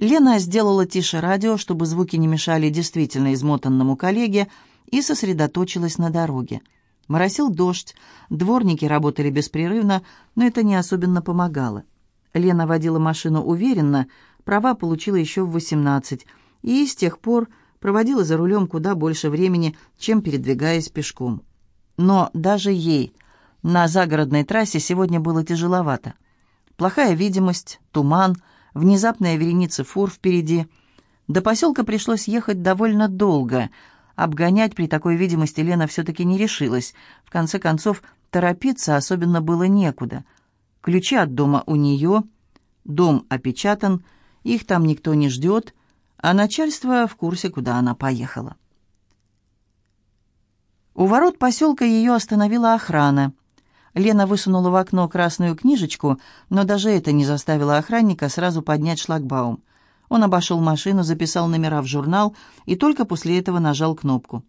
Лена сделала тише радио, чтобы звуки не мешали действительно измотанному коллеге, и сосредоточилась на дороге. Моросил дождь, дворники работали беспрерывно, но это не особенно помогало. Лена водила машину уверенно, права получила еще в 18, и с тех пор проводила за рулем куда больше времени, чем передвигаясь пешком. Но даже ей на загородной трассе сегодня было тяжеловато. Плохая видимость, туман — внезапная вереница фур впереди. До поселка пришлось ехать довольно долго. Обгонять при такой видимости Лена все-таки не решилась. В конце концов, торопиться особенно было некуда. Ключи от дома у нее, дом опечатан, их там никто не ждет, а начальство в курсе, куда она поехала. У ворот поселка ее остановила охрана. Лена высунула в окно красную книжечку, но даже это не заставило охранника сразу поднять шлагбаум. Он обошел машину, записал номера в журнал и только после этого нажал кнопку.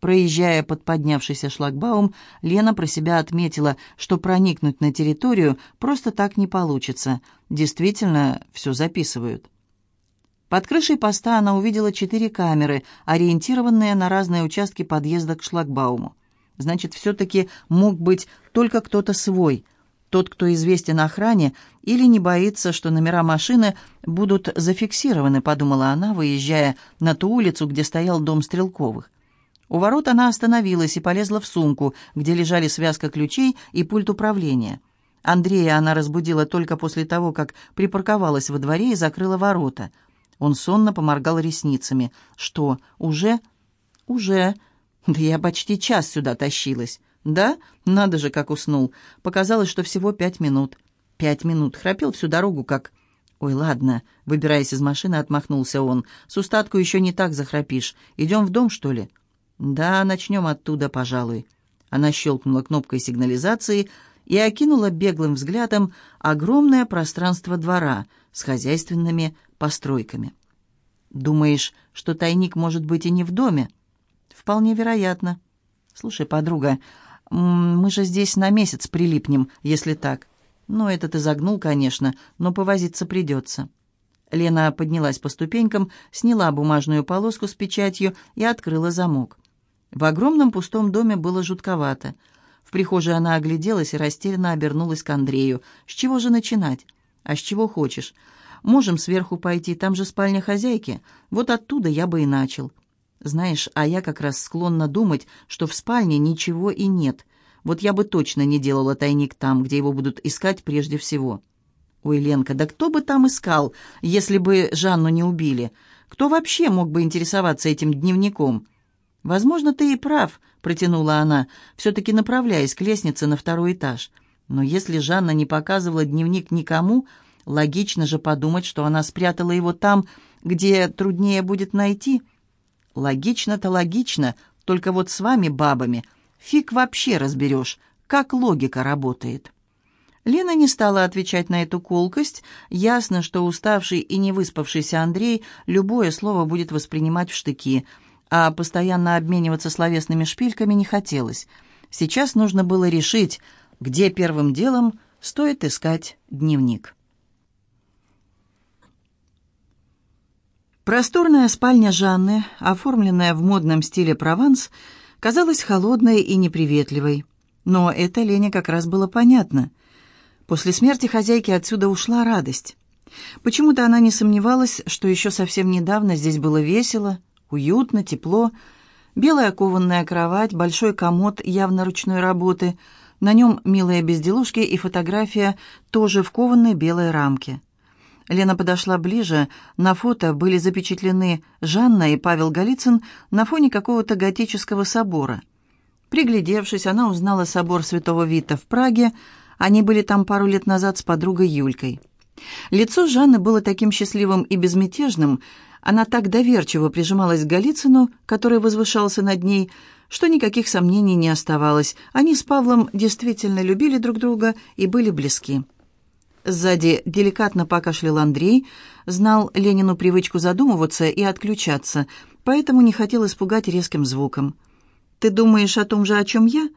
Проезжая под поднявшийся шлагбаум, Лена про себя отметила, что проникнуть на территорию просто так не получится. Действительно, все записывают. Под крышей поста она увидела четыре камеры, ориентированные на разные участки подъезда к шлагбауму. Значит, все-таки мог быть только кто-то свой, тот, кто известен охране или не боится, что номера машины будут зафиксированы, подумала она, выезжая на ту улицу, где стоял дом Стрелковых. У ворот она остановилась и полезла в сумку, где лежали связка ключей и пульт управления. Андрея она разбудила только после того, как припарковалась во дворе и закрыла ворота. Он сонно поморгал ресницами. «Что, уже?» «Уже», да я почти час сюда тащилась. Да? Надо же, как уснул. Показалось, что всего пять минут. Пять минут. Храпел всю дорогу, как... «Ой, ладно», — выбираясь из машины, отмахнулся он. «С устатку еще не так захрапишь. Идем в дом, что ли?» «Да, начнем оттуда, пожалуй». Она щелкнула кнопкой сигнализации и окинула беглым взглядом огромное пространство двора с хозяйственными постройками. «Думаешь, что тайник может быть и не в доме?» «Вполне вероятно». «Слушай, подруга, мы же здесь на месяц прилипнем, если так». «Ну, это ты загнул, конечно, но повозиться придется». Лена поднялась по ступенькам, сняла бумажную полоску с печатью и открыла замок. В огромном пустом доме было жутковато. В прихожей она огляделась и растерянно обернулась к Андрею. «С чего же начинать?» «А с чего хочешь?» «Можем сверху пойти, там же спальня хозяйки. Вот оттуда я бы и начал». Знаешь, а я как раз склонна думать, что в спальне ничего и нет. Вот я бы точно не делала тайник там, где его будут искать прежде всего. Ой, Ленка, да кто бы там искал, если бы Жанну не убили? Кто вообще мог бы интересоваться этим дневником? Возможно, ты и прав, протянула она, все-таки направляясь к лестнице на второй этаж. Но если Жанна не показывала дневник никому, логично же подумать, что она спрятала его там, где труднее будет найти. Логично-то логично, только вот с вами, бабами, фиг вообще разберешь, как логика работает. Лена не стала отвечать на эту колкость. Ясно, что уставший и не выспавшийся Андрей любое слово будет воспринимать в штыки, а постоянно обмениваться словесными шпильками не хотелось. Сейчас нужно было решить, где первым делом стоит искать дневник. Просторная спальня Жанны, оформленная в модном стиле «Прованс», казалась холодной и неприветливой. Но это Лене как раз было понятно. После смерти хозяйки отсюда ушла радость. Почему-то она не сомневалась, что еще совсем недавно здесь было весело, уютно, тепло. Белая кованная кровать, большой комод явно ручной работы, на нем милые безделушки и фотография тоже в кованой белой рамке. Лена подошла ближе. На фото были запечатлены Жанна и Павел Голицын на фоне какого-то готического собора. Приглядевшись, она узнала собор Святого Вита в Праге. Они были там пару лет назад с подругой Юлькой. Лицо Жанны было таким счастливым и безмятежным, она так доверчиво прижималась к Голицыну, который возвышался над ней, что никаких сомнений не оставалось. Они с Павлом действительно любили друг друга и были близки. Сзади деликатно покашлял Андрей, знал Ленину привычку задумываться и отключаться, поэтому не хотел испугать резким звуком. «Ты думаешь о том же, о чем я?»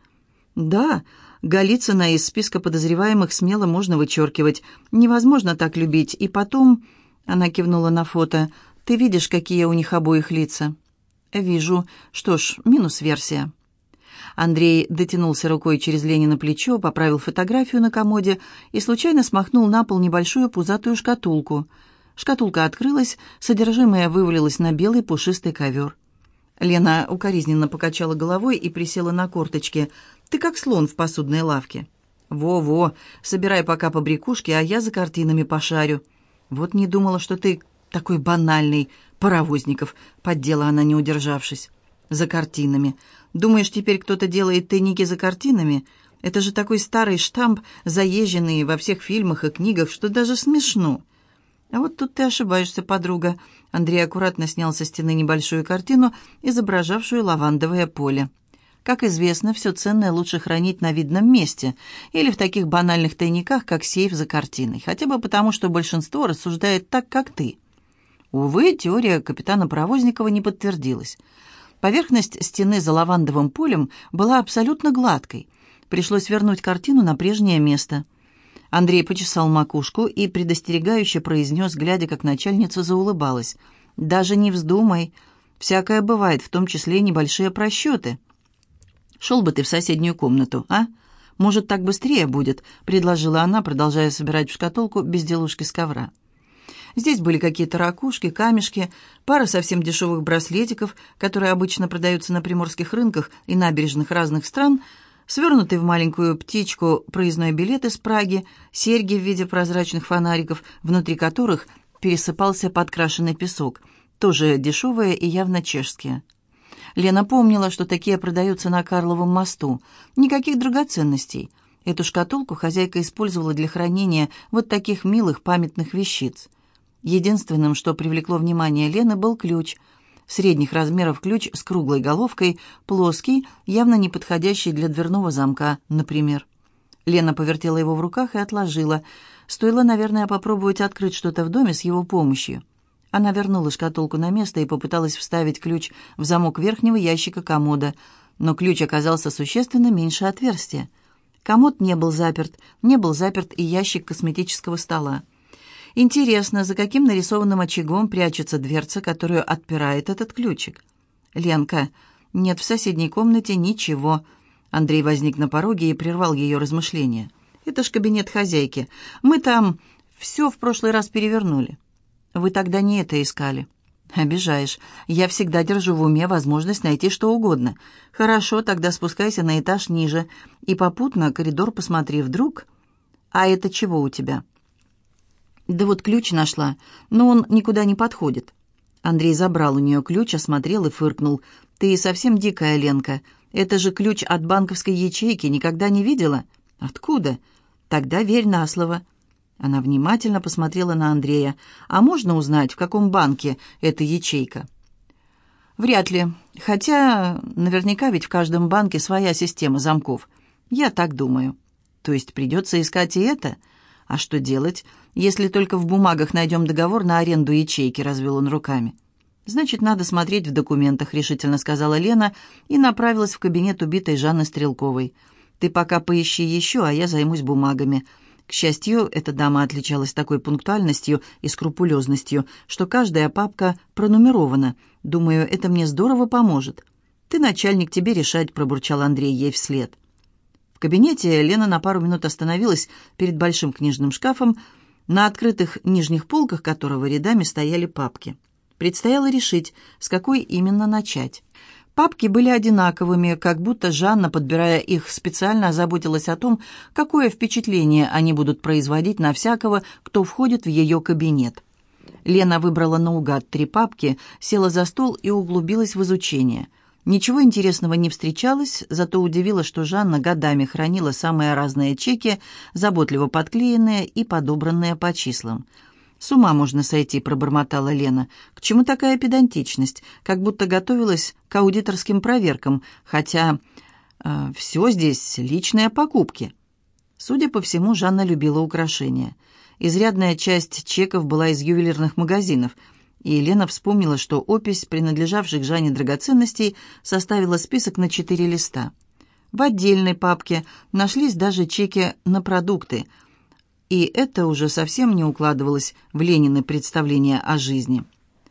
«Да, Голицына из списка подозреваемых смело можно вычеркивать. Невозможно так любить. И потом...» Она кивнула на фото. «Ты видишь, какие у них обоих лица?» «Вижу. Что ж, минус версия». Андрей дотянулся рукой через Ленина плечо, поправил фотографию на комоде и случайно смахнул на пол небольшую пузатую шкатулку. Шкатулка открылась, содержимое вывалилось на белый пушистый ковер. Лена укоризненно покачала головой и присела на корточки. «Ты как слон в посудной лавке». «Во-во, собирай пока побрякушки, а я за картинами пошарю». «Вот не думала, что ты такой банальный, паровозников», — поддела она, не удержавшись. «За картинами. Думаешь, теперь кто-то делает тайники за картинами? Это же такой старый штамп, заезженный во всех фильмах и книгах, что даже смешно. А вот тут ты ошибаешься, подруга. Андрей аккуратно снял со стены небольшую картину, изображавшую лавандовое поле. Как известно, все ценное лучше хранить на видном месте или в таких банальных тайниках, как сейф за картиной, хотя бы потому, что большинство рассуждает так, как ты. Увы, теория капитана Провозникова не подтвердилась. Поверхность стены за лавандовым полем была абсолютно гладкой. Пришлось вернуть картину на прежнее место. Андрей почесал макушку и предостерегающе произнес, глядя, как начальница заулыбалась. «Даже не вздумай. Всякое бывает, в том числе небольшие просчеты». «Шел бы ты в соседнюю комнату, а? Может, так быстрее будет», — предложила она, продолжая собирать в шкатулку безделушки с ковра. Здесь были какие-то ракушки, камешки, пара совсем дешевых браслетиков, которые обычно продаются на приморских рынках и набережных разных стран, свернутый в маленькую птичку проездной билет из Праги, серьги в виде прозрачных фонариков, внутри которых пересыпался подкрашенный песок, тоже дешевые и явно чешские. Лена помнила, что такие продаются на Карловом мосту. Никаких драгоценностей. Эту шкатулку хозяйка использовала для хранения вот таких милых памятных вещиц – Единственным, что привлекло внимание Лены, был ключ. Средних размеров ключ с круглой головкой, плоский, явно не подходящий для дверного замка, например. Лена повертела его в руках и отложила. Стоило, наверное, попробовать открыть что-то в доме с его помощью. Она вернула шкатулку на место и попыталась вставить ключ в замок верхнего ящика комода, но ключ оказался существенно меньше отверстия. Комод не был заперт, не был заперт и ящик косметического стола. Интересно, за каким нарисованным очагом прячется дверца, которую отпирает этот ключик? Ленка, нет в соседней комнате ничего. Андрей возник на пороге и прервал ее размышления. Это ж кабинет хозяйки. Мы там все в прошлый раз перевернули. Вы тогда не это искали. «Обижаешь. Я всегда держу в уме возможность найти что угодно. Хорошо, тогда спускайся на этаж ниже и попутно коридор посмотри вдруг. А это чего у тебя?» Да вот ключ нашла, но он никуда не подходит. Андрей забрал у нее ключ, осмотрел и фыркнул. «Ты совсем дикая, Ленка. Это же ключ от банковской ячейки, никогда не видела?» «Откуда?» «Тогда верь на слово». Она внимательно посмотрела на Андрея. «А можно узнать, в каком банке эта ячейка?» «Вряд ли. Хотя наверняка ведь в каждом банке своя система замков. Я так думаю. То есть придется искать и это? А что делать? Если только в бумагах найдем договор на аренду ячейки», — развел он руками. «Значит, надо смотреть в документах», — решительно сказала Лена и направилась в кабинет убитой Жанны Стрелковой. «Ты пока поищи еще, а я займусь бумагами». К счастью, эта дама отличалась такой пунктуальностью и скрупулезностью, что каждая папка пронумерована. Думаю, это мне здорово поможет. «Ты начальник, тебе решать», — пробурчал Андрей ей вслед. В кабинете Лена на пару минут остановилась перед большим книжным шкафом, на открытых нижних полках которого рядами стояли папки. Предстояло решить, с какой именно начать. Папки были одинаковыми, как будто Жанна, подбирая их, специально озаботилась о том, какое впечатление они будут производить на всякого, кто входит в ее кабинет. Лена выбрала наугад три папки, села за стол и углубилась в изучение – Ничего интересного не встречалось, зато удивило, что Жанна годами хранила самые разные чеки, заботливо подклеенные и подобранные по числам. «С ума можно сойти», — пробормотала Лена. «К чему такая педантичность? Как будто готовилась к аудиторским проверкам, хотя э, все здесь личные покупки». Судя по всему, Жанна любила украшения. Изрядная часть чеков была из ювелирных магазинов — и Елена вспомнила, что опись принадлежавших Жанне драгоценностей составила список на четыре листа. В отдельной папке нашлись даже чеки на продукты, и это уже совсем не укладывалось в Ленины представления о жизни.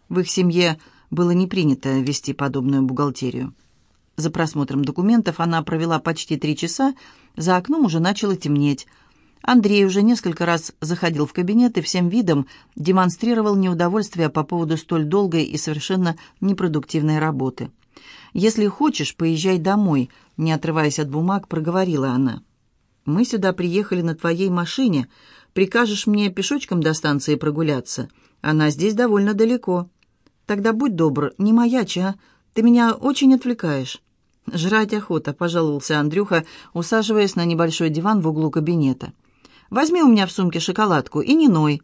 В их семье было не принято вести подобную бухгалтерию. За просмотром документов она провела почти три часа, за окном уже начало темнеть – Андрей уже несколько раз заходил в кабинет и всем видом демонстрировал неудовольствие по поводу столь долгой и совершенно непродуктивной работы. «Если хочешь, поезжай домой», — не отрываясь от бумаг, проговорила она. «Мы сюда приехали на твоей машине. Прикажешь мне пешочком до станции прогуляться? Она здесь довольно далеко. Тогда будь добр, не маячи, а? Ты меня очень отвлекаешь». «Жрать охота», — пожаловался Андрюха, усаживаясь на небольшой диван в углу кабинета. Возьми у меня в сумке шоколадку и не ной.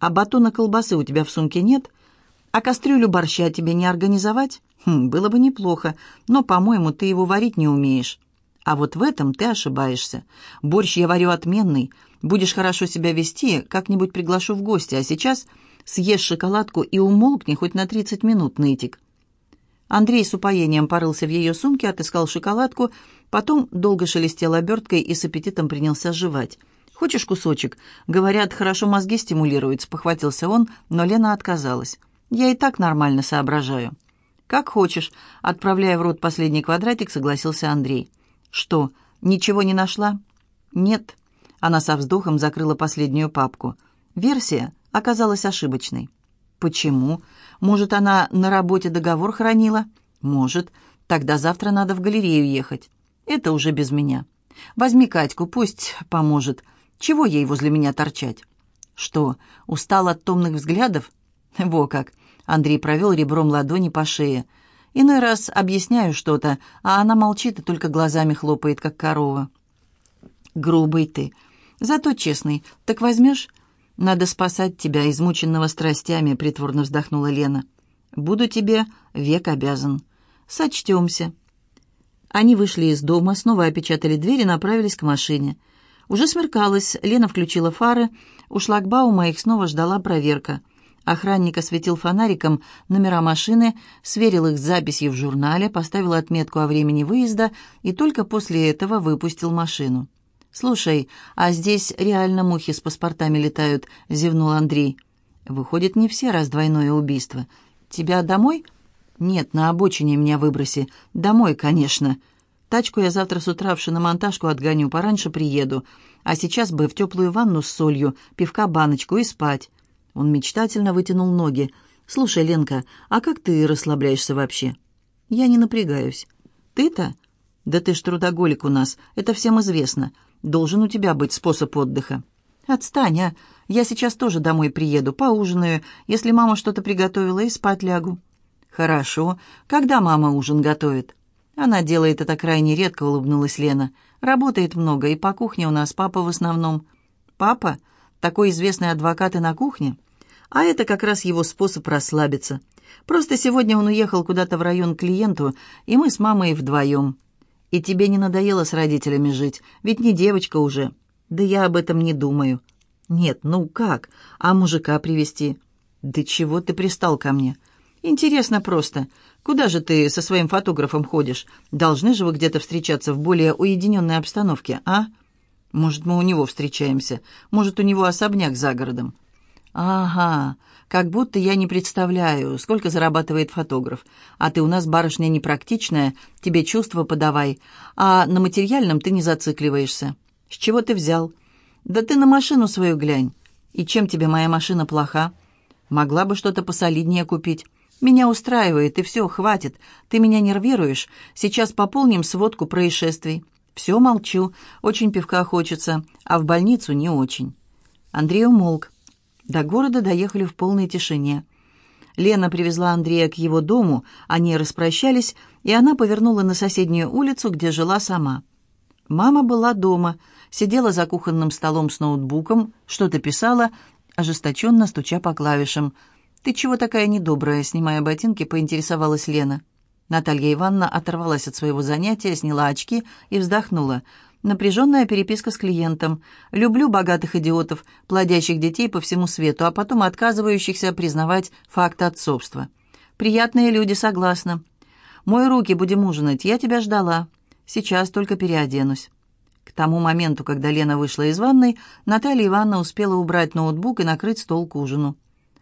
А батона колбасы у тебя в сумке нет? А кастрюлю борща тебе не организовать? Хм, было бы неплохо, но, по-моему, ты его варить не умеешь. А вот в этом ты ошибаешься. Борщ я варю отменный. Будешь хорошо себя вести, как-нибудь приглашу в гости, а сейчас съешь шоколадку и умолкни хоть на 30 минут, нытик». Андрей с упоением порылся в ее сумке, отыскал шоколадку, потом долго шелестел оберткой и с аппетитом принялся жевать. Хочешь кусочек? Говорят, хорошо мозги стимулируют, Похватился он, но Лена отказалась. Я и так нормально соображаю. Как хочешь, отправляя в рот последний квадратик, согласился Андрей. Что, ничего не нашла? Нет. Она со вздохом закрыла последнюю папку. Версия оказалась ошибочной. Почему? Может, она на работе договор хранила? Может. Тогда завтра надо в галерею ехать. Это уже без меня. Возьми Катьку, пусть поможет. Чего ей возле меня торчать? Что, устал от томных взглядов? Во как! Андрей провел ребром ладони по шее. Иной раз объясняю что-то, а она молчит и только глазами хлопает, как корова. Грубый ты. Зато честный. Так возьмешь? Надо спасать тебя, измученного страстями, притворно вздохнула Лена. Буду тебе век обязан. Сочтемся. Они вышли из дома, снова опечатали дверь и направились к машине. Уже смеркалось, Лена включила фары. У шлагбаума их снова ждала проверка. Охранник осветил фонариком номера машины, сверил их с записью в журнале, поставил отметку о времени выезда и только после этого выпустил машину. «Слушай, а здесь реально мухи с паспортами летают», — зевнул Андрей. «Выходит, не все раз двойное убийство. Тебя домой?» «Нет, на обочине меня выброси. Домой, конечно». Тачку я завтра с утра в шиномонтажку отгоню, пораньше приеду. А сейчас бы в теплую ванну с солью, пивка баночку и спать». Он мечтательно вытянул ноги. «Слушай, Ленка, а как ты расслабляешься вообще?» «Я не напрягаюсь». «Ты-то?» «Да ты ж трудоголик у нас, это всем известно. Должен у тебя быть способ отдыха». «Отстань, а! Я сейчас тоже домой приеду, поужинаю, если мама что-то приготовила, и спать лягу». «Хорошо. Когда мама ужин готовит?» «Она делает это крайне редко», — улыбнулась Лена. «Работает много, и по кухне у нас папа в основном». «Папа? Такой известный адвокат и на кухне?» «А это как раз его способ расслабиться. Просто сегодня он уехал куда-то в район к клиенту, и мы с мамой вдвоем». «И тебе не надоело с родителями жить? Ведь не девочка уже». «Да я об этом не думаю». «Нет, ну как? А мужика привести? «Да чего ты пристал ко мне?» «Интересно просто. Куда же ты со своим фотографом ходишь? Должны же вы где-то встречаться в более уединенной обстановке, а? Может, мы у него встречаемся. Может, у него особняк за городом. Ага, как будто я не представляю, сколько зарабатывает фотограф. А ты у нас барышня непрактичная, тебе чувства подавай. А на материальном ты не зацикливаешься. С чего ты взял? Да ты на машину свою глянь. И чем тебе моя машина плоха? Могла бы что-то посолиднее купить. Меня устраивает, и все, хватит. Ты меня нервируешь. Сейчас пополним сводку происшествий. Все, молчу. Очень пивка хочется, а в больницу не очень. Андрей умолк. До города доехали в полной тишине. Лена привезла Андрея к его дому, они распрощались, и она повернула на соседнюю улицу, где жила сама. Мама была дома, сидела за кухонным столом с ноутбуком, что-то писала, ожесточенно стуча по клавишам – «Ты чего такая недобрая?» — снимая ботинки, поинтересовалась Лена. Наталья Ивановна оторвалась от своего занятия, сняла очки и вздохнула. Напряженная переписка с клиентом. «Люблю богатых идиотов, плодящих детей по всему свету, а потом отказывающихся признавать факт отцовства. Приятные люди, согласна. Мой руки, будем ужинать, я тебя ждала. Сейчас только переоденусь». К тому моменту, когда Лена вышла из ванной, Наталья Ивановна успела убрать ноутбук и накрыть стол к ужину.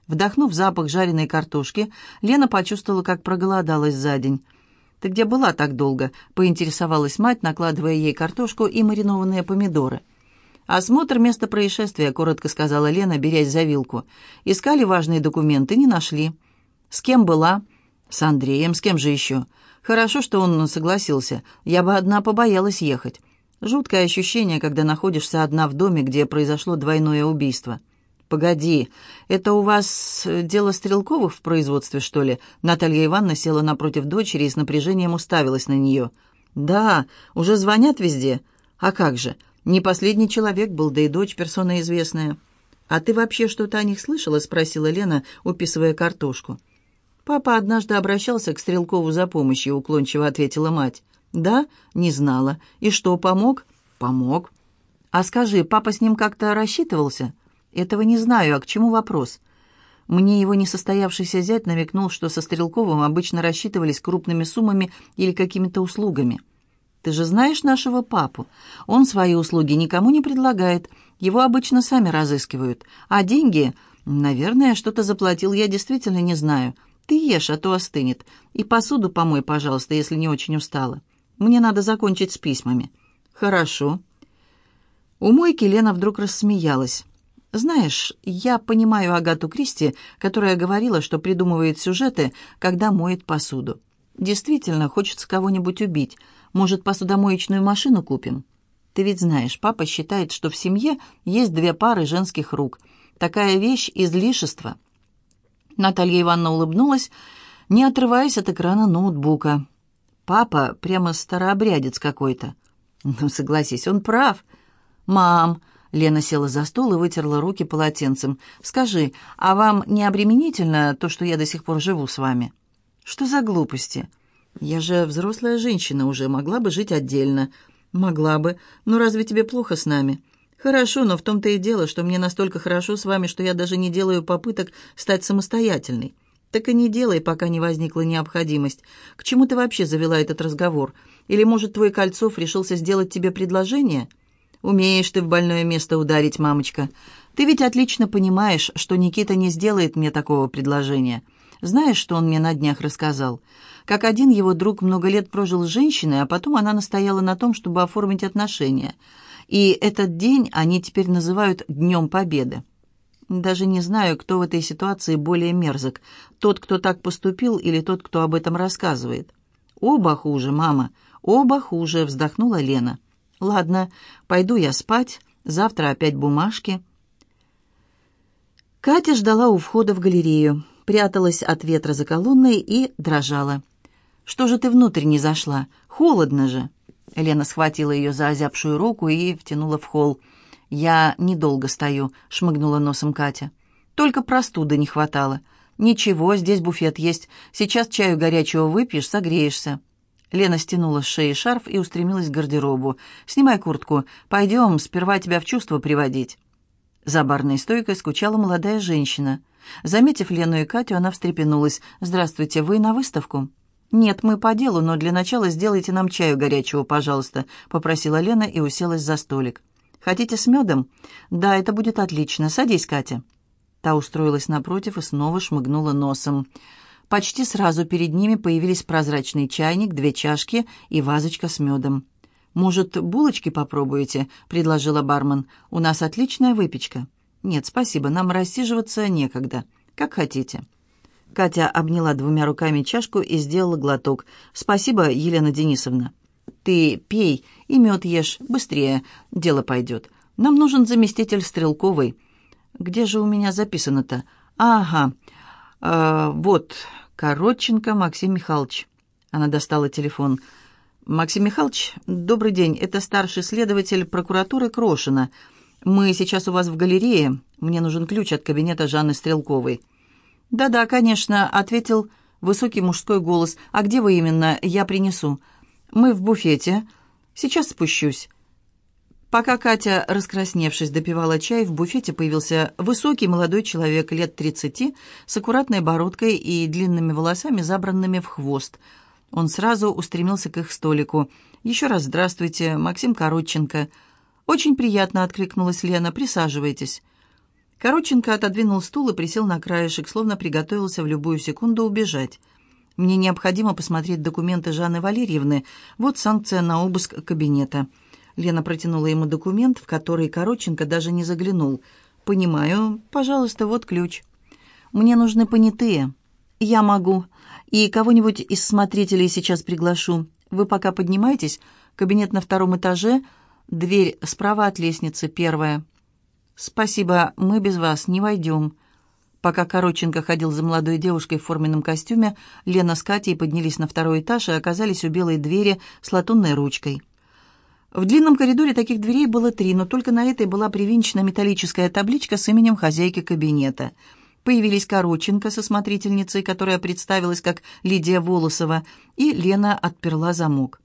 Вдохнув запах жареной картошки, Лена почувствовала, как проголодалась за день. «Ты где была так долго?» — поинтересовалась мать, накладывая ей картошку и маринованные помидоры. «Осмотр места происшествия», — коротко сказала Лена, берясь за вилку. «Искали важные документы, не нашли». «С кем была?» «С Андреем, с кем же еще?» «Хорошо, что он согласился. Я бы одна побоялась ехать». Жуткое ощущение, когда находишься одна в доме, где произошло двойное убийство. «Погоди, это у вас э, дело Стрелковых в производстве, что ли?» Наталья Ивановна села напротив дочери и с напряжением уставилась на нее. «Да, уже звонят везде. А как же? Не последний человек был, да и дочь персона известная». «А ты вообще что-то о них слышала?» — спросила Лена, уписывая картошку. «Папа однажды обращался к Стрелкову за помощью», — уклончиво ответила мать. «Да? Не знала. И что, помог?» «Помог». «А скажи, папа с ним как-то рассчитывался?» Этого не знаю, а к чему вопрос? Мне его несостоявшийся зять намекнул, что со Стрелковым обычно рассчитывались крупными суммами или какими-то услугами. Ты же знаешь нашего папу. Он свои услуги никому не предлагает. Его обычно сами разыскивают. А деньги... Наверное, что-то заплатил, я действительно не знаю. Ты ешь, а то остынет. И посуду помой, пожалуйста, если не очень устала. Мне надо закончить с письмами». «Хорошо». У мойки Лена вдруг рассмеялась. Знаешь, я понимаю Агату Кристи, которая говорила, что придумывает сюжеты, когда моет посуду. Действительно, хочется кого-нибудь убить. Может, посудомоечную машину купим? Ты ведь знаешь, папа считает, что в семье есть две пары женских рук. Такая вещь – излишество». Наталья Ивановна улыбнулась, не отрываясь от экрана ноутбука. «Папа прямо старообрядец какой-то». «Ну, согласись, он прав». «Мам, Лена села за стол и вытерла руки полотенцем. «Скажи, а вам не обременительно то, что я до сих пор живу с вами?» «Что за глупости? Я же взрослая женщина уже, могла бы жить отдельно». «Могла бы. Но разве тебе плохо с нами?» «Хорошо, но в том-то и дело, что мне настолько хорошо с вами, что я даже не делаю попыток стать самостоятельной». «Так и не делай, пока не возникла необходимость. К чему ты вообще завела этот разговор? Или, может, твой Кольцов решился сделать тебе предложение?» «Умеешь ты в больное место ударить, мамочка. Ты ведь отлично понимаешь, что Никита не сделает мне такого предложения. Знаешь, что он мне на днях рассказал? Как один его друг много лет прожил с женщиной, а потом она настояла на том, чтобы оформить отношения. И этот день они теперь называют «Днем Победы». Даже не знаю, кто в этой ситуации более мерзок. Тот, кто так поступил, или тот, кто об этом рассказывает. «Оба хуже, мама. Оба хуже», — вздохнула Лена. Ладно, пойду я спать, завтра опять бумажки. Катя ждала у входа в галерею, пряталась от ветра за колонной и дрожала. «Что же ты внутрь не зашла? Холодно же!» Лена схватила ее за озябшую руку и втянула в холл. «Я недолго стою», — шмыгнула носом Катя. «Только простуды не хватало. Ничего, здесь буфет есть. Сейчас чаю горячего выпьешь, согреешься». Лена стянула с шеи шарф и устремилась к гардеробу. «Снимай куртку. Пойдем, сперва тебя в чувство приводить». За барной стойкой скучала молодая женщина. Заметив Лену и Катю, она встрепенулась. «Здравствуйте, вы на выставку?» «Нет, мы по делу, но для начала сделайте нам чаю горячего, пожалуйста», — попросила Лена и уселась за столик. «Хотите с медом?» «Да, это будет отлично. Садись, Катя». Та устроилась напротив и снова шмыгнула носом. Почти сразу перед ними появились прозрачный чайник, две чашки и вазочка с медом. «Может, булочки попробуете?» — предложила бармен. «У нас отличная выпечка». «Нет, спасибо, нам рассиживаться некогда. Как хотите». Катя обняла двумя руками чашку и сделала глоток. «Спасибо, Елена Денисовна». «Ты пей и мед ешь. Быстрее. Дело пойдет. Нам нужен заместитель Стрелковой». «Где же у меня записано-то?» «Ага. Э, вот, Коротченко Максим Михайлович. Она достала телефон. Максим Михайлович, добрый день. Это старший следователь прокуратуры Крошина. Мы сейчас у вас в галерее. Мне нужен ключ от кабинета Жанны Стрелковой. Да-да, конечно, ответил высокий мужской голос. А где вы именно? Я принесу. Мы в буфете. Сейчас спущусь. Пока Катя, раскрасневшись, допивала чай, в буфете появился высокий молодой человек лет 30 с аккуратной бородкой и длинными волосами, забранными в хвост. Он сразу устремился к их столику. «Еще раз здравствуйте, Максим Коротченко». «Очень приятно», — откликнулась Лена, — «присаживайтесь». Коротченко отодвинул стул и присел на краешек, словно приготовился в любую секунду убежать. «Мне необходимо посмотреть документы Жанны Валерьевны. Вот санкция на обыск кабинета». Лена протянула ему документ, в который Короченко даже не заглянул. «Понимаю. Пожалуйста, вот ключ. Мне нужны понятые. Я могу. И кого-нибудь из смотрителей сейчас приглашу. Вы пока поднимайтесь. Кабинет на втором этаже. Дверь справа от лестницы, первая». «Спасибо, мы без вас не войдем». Пока Короченко ходил за молодой девушкой в форменном костюме, Лена с Катей поднялись на второй этаж и оказались у белой двери с латунной ручкой. В длинном коридоре таких дверей было три, но только на этой была привинчена металлическая табличка с именем хозяйки кабинета. Появились Короченко со смотрительницей, которая представилась как Лидия Волосова, и Лена отперла замок.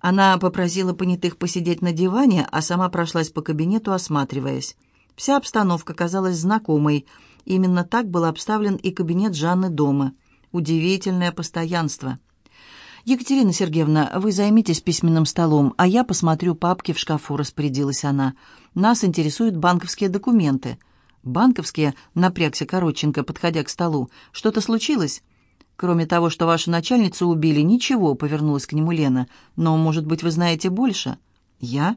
Она попросила понятых посидеть на диване, а сама прошлась по кабинету, осматриваясь. Вся обстановка казалась знакомой. Именно так был обставлен и кабинет Жанны дома. Удивительное постоянство – «Екатерина Сергеевна, вы займитесь письменным столом, а я посмотрю папки в шкафу», — распорядилась она. «Нас интересуют банковские документы». «Банковские?» — напрягся Короченко, подходя к столу. «Что-то случилось?» «Кроме того, что вашу начальницу убили, ничего», — повернулась к нему Лена. «Но, может быть, вы знаете больше?» «Я?»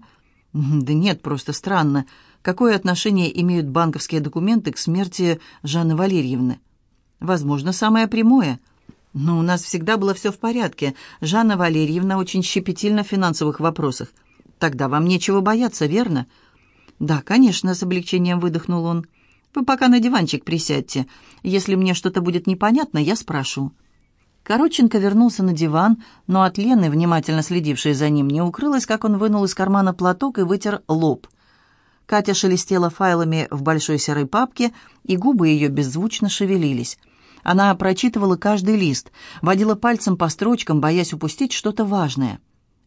«Да нет, просто странно. Какое отношение имеют банковские документы к смерти Жанны Валерьевны?» «Возможно, самое прямое». Но у нас всегда было все в порядке. Жанна Валерьевна очень щепетильна в финансовых вопросах. Тогда вам нечего бояться, верно?» «Да, конечно», — с облегчением выдохнул он. «Вы пока на диванчик присядьте. Если мне что-то будет непонятно, я спрошу». Коротченко вернулся на диван, но от Лены, внимательно следившей за ним, не укрылось, как он вынул из кармана платок и вытер лоб. Катя шелестела файлами в большой серой папке, и губы ее беззвучно шевелились — она прочитывала каждый лист, водила пальцем по строчкам, боясь упустить что-то важное.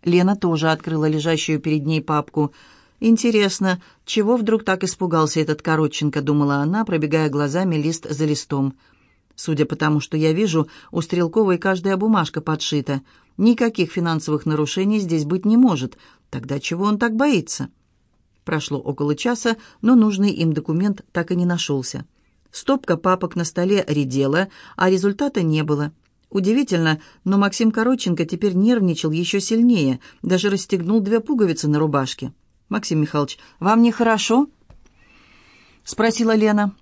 Лена тоже открыла лежащую перед ней папку. «Интересно, чего вдруг так испугался этот Коротченко?» — думала она, пробегая глазами лист за листом. «Судя по тому, что я вижу, у Стрелковой каждая бумажка подшита. Никаких финансовых нарушений здесь быть не может. Тогда чего он так боится?» Прошло около часа, но нужный им документ так и не нашелся. Стопка папок на столе редела, а результата не было. Удивительно, но Максим Коротченко теперь нервничал еще сильнее, даже расстегнул две пуговицы на рубашке. «Максим Михайлович, вам нехорошо?» — спросила Лена.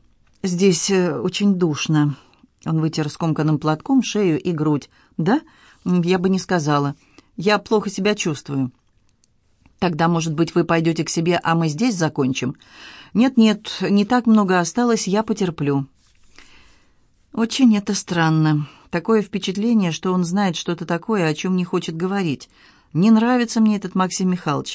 «Здесь э, очень душно». Он вытер скомканным платком шею и грудь. «Да? Я бы не сказала. Я плохо себя чувствую». Тогда, может быть, вы пойдете к себе, а мы здесь закончим? Нет-нет, не так много осталось, я потерплю». Очень это странно. Такое впечатление, что он знает что-то такое, о чем не хочет говорить. Не нравится мне этот Максим Михайлович.